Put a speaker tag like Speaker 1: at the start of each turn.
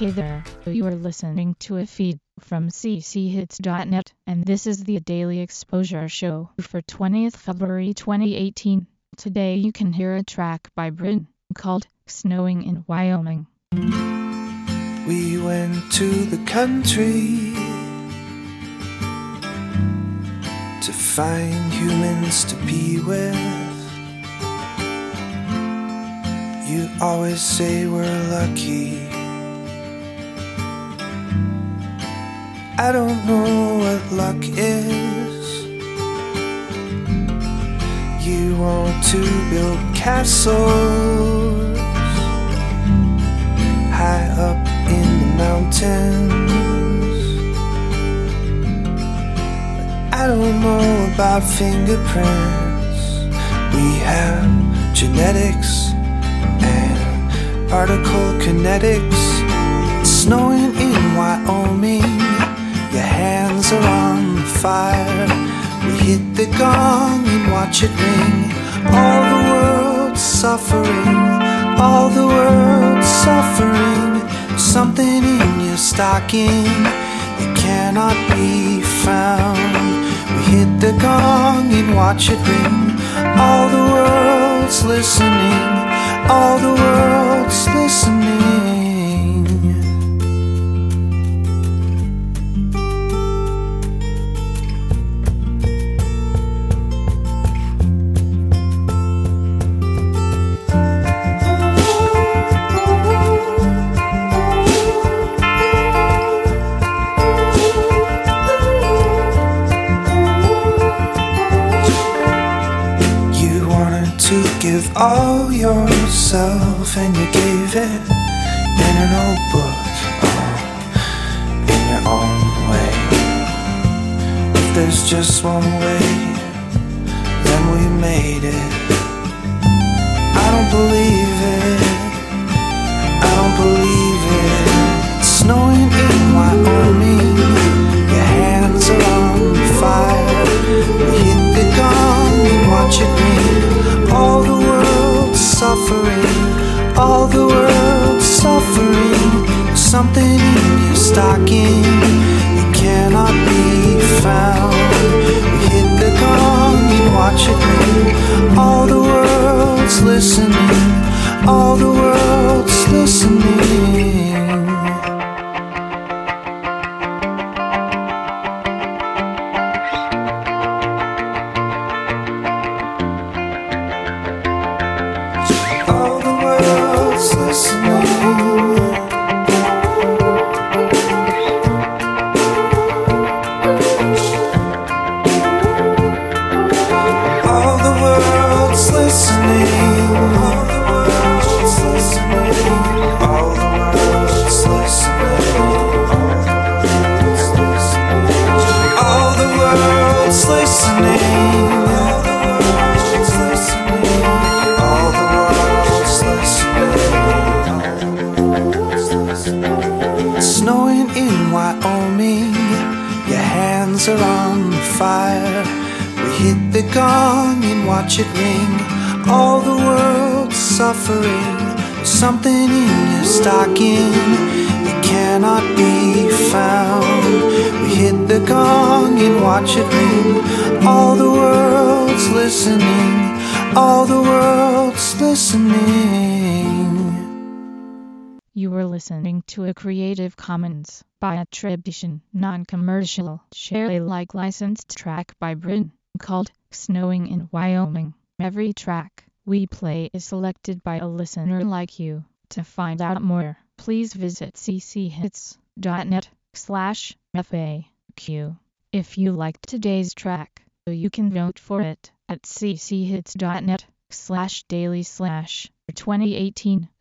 Speaker 1: Hey there, you are listening to a feed from cchits.net, and this is the Daily Exposure Show for 20th February 2018. Today you can hear a track by Bryn called Snowing in Wyoming.
Speaker 2: We went to the country to find humans to be with. You always say we're lucky. I don't know what luck is. You want to build castles high up in the mountains. But I don't know about fingerprints. We have genetics and particle kinetics. It's snowing in Wyoming. Your hands are on the fire. We hit the gong and watch it ring. All the world's suffering. All the world's suffering. Something in your stocking. It cannot be found. We hit the gong and watch it ring. All the world's listening. All the world's listening. Give all yourself and you gave it in an old book, oh, in your own way. If there's just one way, then we made it. I don't believe it. Something in your stocking. It cannot be found. We hit the gong and watch it ring. All the world's listening. All the world's Snowing in Wyoming. Your hands are on the fire. We hit the gong and watch it ring. All the world's suffering. Something in your stocking. It cannot be found. We hit the gong and watch it ring. All the world's listening. All the world's listening.
Speaker 1: You were listening to a Creative Commons by attribution, non-commercial, share Alike licensed track by Bryn called Snowing in Wyoming. Every track we play is selected by a listener like you. To find out more, please visit cchits.net slash FAQ. If you liked today's track, you can vote for it at cchits.net slash daily slash 2018